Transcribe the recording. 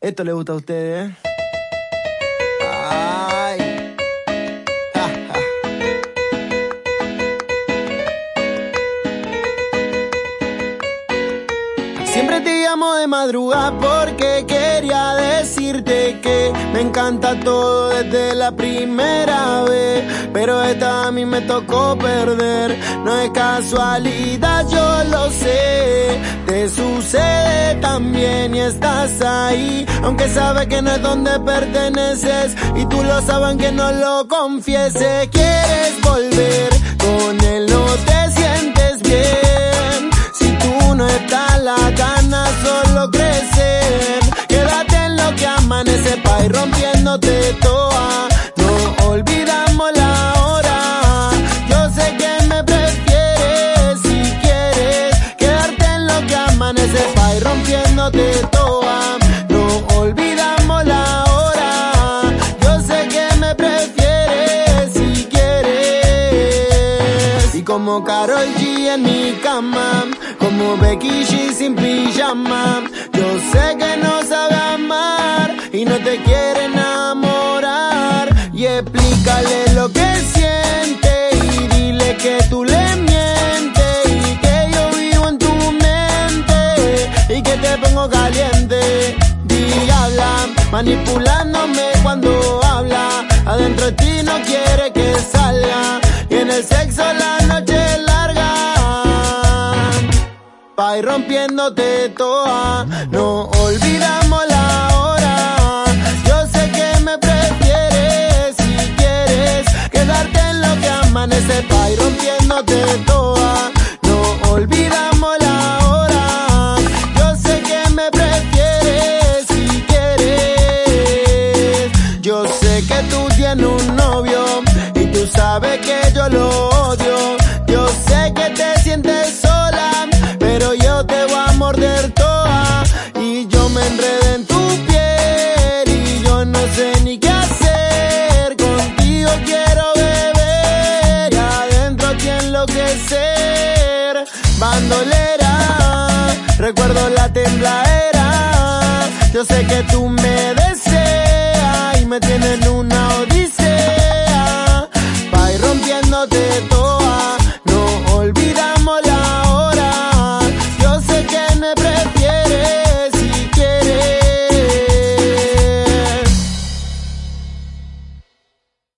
Esto le gusta a ustedes, ¿eh? Ay. Siempre te llamo de madrugada porque quería decirte que me encanta todo desde la primera vez. Pero esta a mí me tocó perder, no es casualidad, yo lo sé. También y estás ahí, aunque sabes que no es donde perteneces y tú lo sabes que no lo confieses. Quieres volver con él, no te sientes bien. Si tú no estás, la ganas solo crecen. Quédate en lo que amanece pa' ir rompiéndote toa. Rompiéndote toa. No olvidamos la hora. Yo sé que me prefieres si quieres. Y como Carol G en mi cama, como Becky G sin pijama. Yo sé que no sabe amar y no te quiere enamorar. Y explícale lo que manipulándome cuando habla. Adentro de ti no quiere que salga y en el sexo la noche larga. Pa' ir rompiéndote toa, no olvidamos la tienes un novio y tú sabes que yo lo odio. Yo sé que te sientes sola, pero yo te voy a morder toda y yo me enredé en tu piel y yo no sé ni qué hacer. Contigo quiero beber y adentro te enloquecer. Bandolera, recuerdo la tembladera. Yo sé que tú me deseas y me tienes